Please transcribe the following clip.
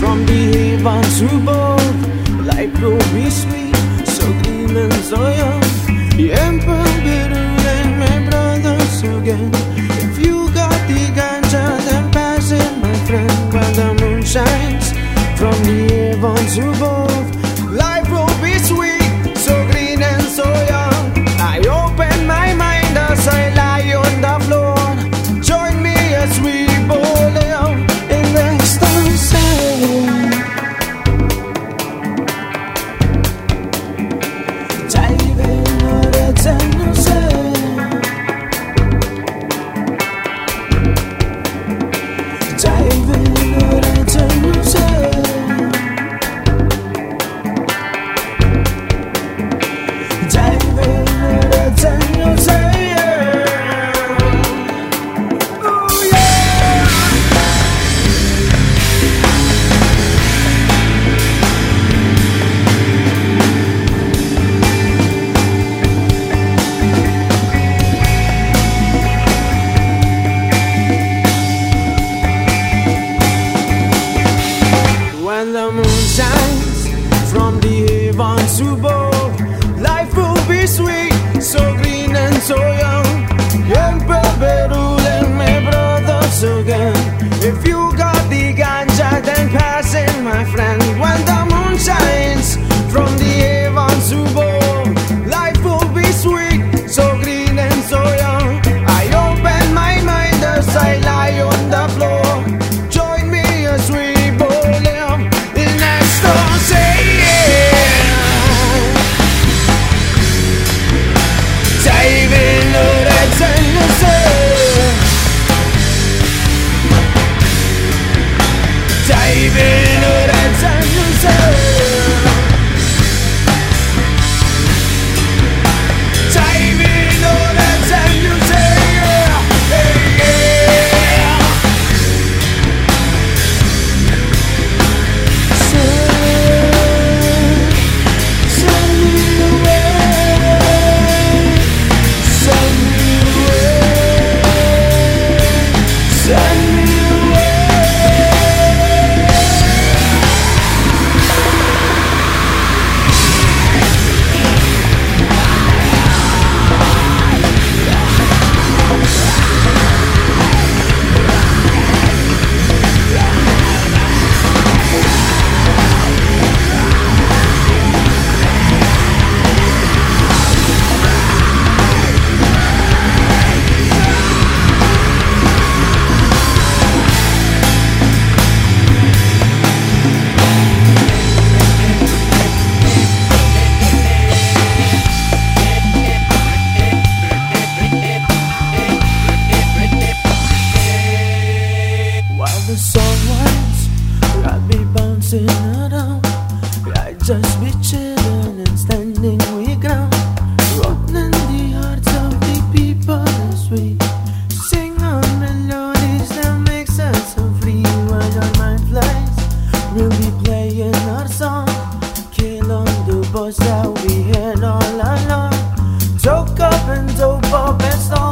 from the heavens above, will be sweet. the moon shines from the heavens above, life will be sweet, so green and so young. the sunrise I'd be bouncing around. I'd just be chilling and standing we ground. Opening the hearts of the people as we Sing our melodies that makes us so free While our mind flies. We'll be playing our song. Kill on the boss that we had all along. Soak up and dope up and song